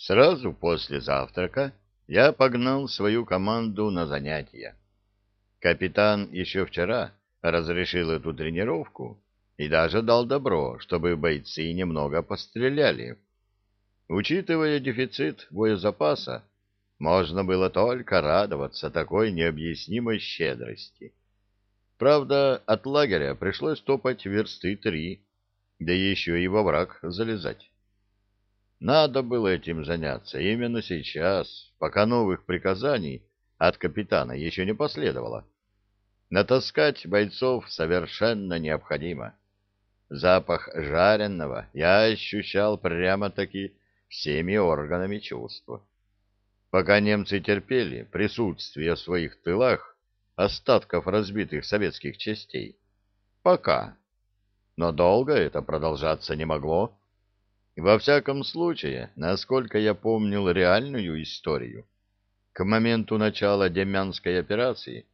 Сразу после завтрака я погнал свою команду на занятия. Капитан еще вчера разрешил эту тренировку и даже дал добро, чтобы бойцы немного постреляли. Учитывая дефицит боезапаса, можно было только радоваться такой необъяснимой щедрости. Правда, от лагеря пришлось топать версты три, да еще и во враг залезать. Надо было этим заняться именно сейчас, пока новых приказаний от капитана еще не последовало. Натаскать бойцов совершенно необходимо. Запах жареного я ощущал прямо-таки всеми органами чувства. Пока немцы терпели присутствие в своих тылах остатков разбитых советских частей. Пока. Но долго это продолжаться не могло. Во всяком случае, насколько я помнил реальную историю, к моменту начала Демянской операции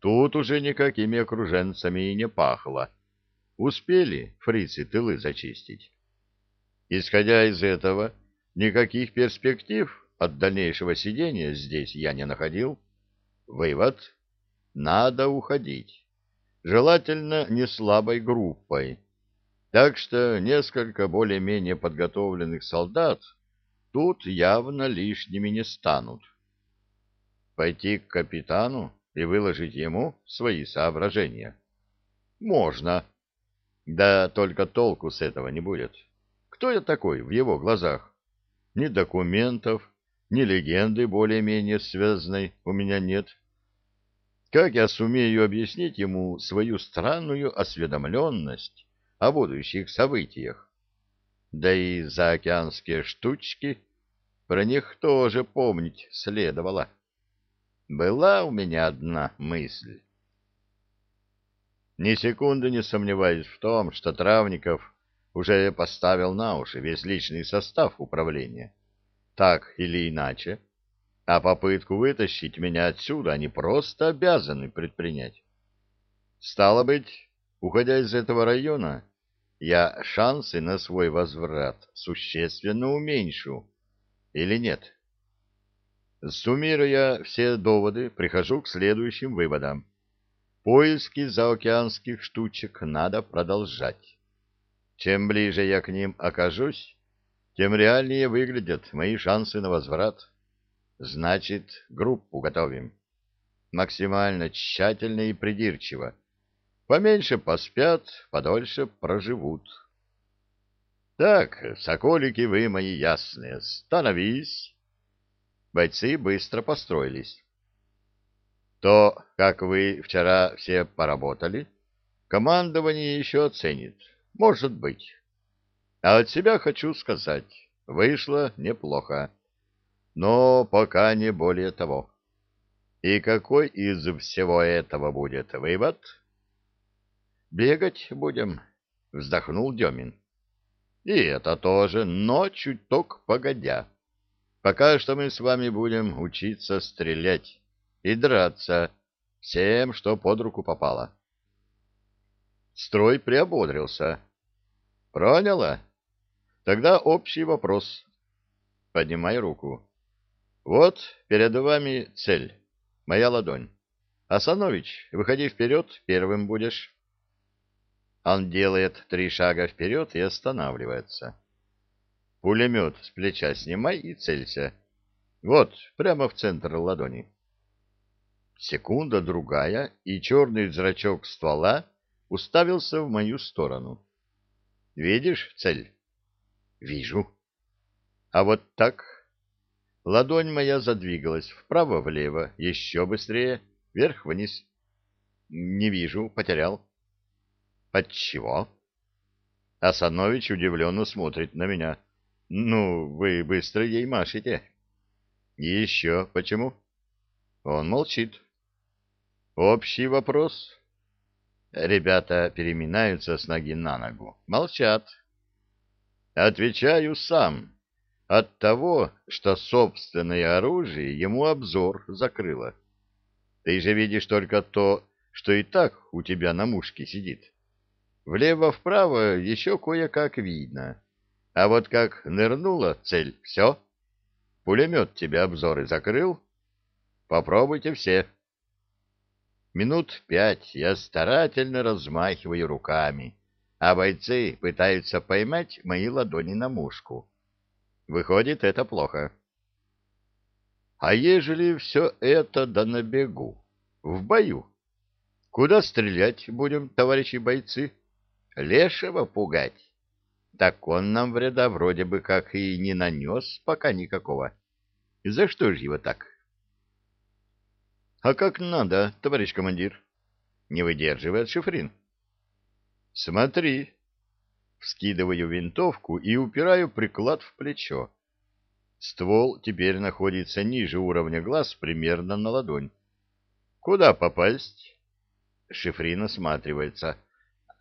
тут уже никакими окруженцами и не пахло. Успели фрицы тылы зачистить. Исходя из этого, никаких перспектив от дальнейшего сидения здесь я не находил. Вывод — надо уходить. Желательно не слабой группой так что несколько более-менее подготовленных солдат тут явно лишними не станут. Пойти к капитану и выложить ему свои соображения? Можно. Да только толку с этого не будет. Кто я такой в его глазах? Ни документов, ни легенды более-менее связанной у меня нет. Как я сумею объяснить ему свою странную осведомленность о будущих событиях. Да и заокеанские штучки, про них тоже помнить следовало. Была у меня одна мысль. Ни секунды не сомневаюсь в том, что Травников уже поставил на уши весь личный состав управления. Так или иначе, а попытку вытащить меня отсюда они просто обязаны предпринять. Стало быть, Уходя из этого района, я шансы на свой возврат существенно уменьшу. Или нет? Суммируя все доводы, прихожу к следующим выводам. Поиски заокеанских штучек надо продолжать. Чем ближе я к ним окажусь, тем реальнее выглядят мои шансы на возврат. Значит, группу готовим. Максимально тщательно и придирчиво Поменьше поспят, подольше проживут. Так, соколики вы мои ясные, становись. Бойцы быстро построились. То, как вы вчера все поработали, командование еще оценит. Может быть. А от себя хочу сказать, вышло неплохо. Но пока не более того. И какой из всего этого будет вывод? — Бегать будем, — вздохнул Демин. И это тоже, но чуток погодя. Пока что мы с вами будем учиться стрелять и драться всем, что под руку попало. Строй приободрился. Проняла? Тогда общий вопрос. Поднимай руку. Вот перед вами цель. Моя ладонь. Асанович, выходи вперед, первым будешь. Он делает три шага вперед и останавливается. Пулемет с плеча снимай и целься. Вот, прямо в центр ладони. Секунда другая, и черный зрачок ствола уставился в мою сторону. Видишь цель? Вижу. А вот так. Ладонь моя задвигалась вправо-влево, еще быстрее, вверх-вниз. Не вижу, потерял. Отчего? Асанович удивленно смотрит на меня. Ну, вы быстро ей машете. Еще почему? Он молчит. Общий вопрос. Ребята переминаются с ноги на ногу. Молчат. Отвечаю сам. От того, что собственное оружие ему обзор закрыло. Ты же видишь только то, что и так у тебя на мушке сидит. Влево-вправо еще кое-как видно. А вот как нырнула цель, все. Пулемет тебе обзоры закрыл? Попробуйте все. Минут пять я старательно размахиваю руками, а бойцы пытаются поймать мои ладони на мушку. Выходит, это плохо. А ежели все это да на бегу, в бою? Куда стрелять будем, товарищи бойцы? Лешего пугать? Так он нам вреда вроде бы как и не нанес пока никакого. За что же его так? — А как надо, товарищ командир? — не выдерживает Шифрин. — Смотри. Вскидываю винтовку и упираю приклад в плечо. Ствол теперь находится ниже уровня глаз примерно на ладонь. Куда попасть? Шифрин осматривается.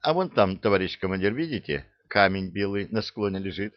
А вон там, товарищ командир, видите? Камень белый на склоне лежит.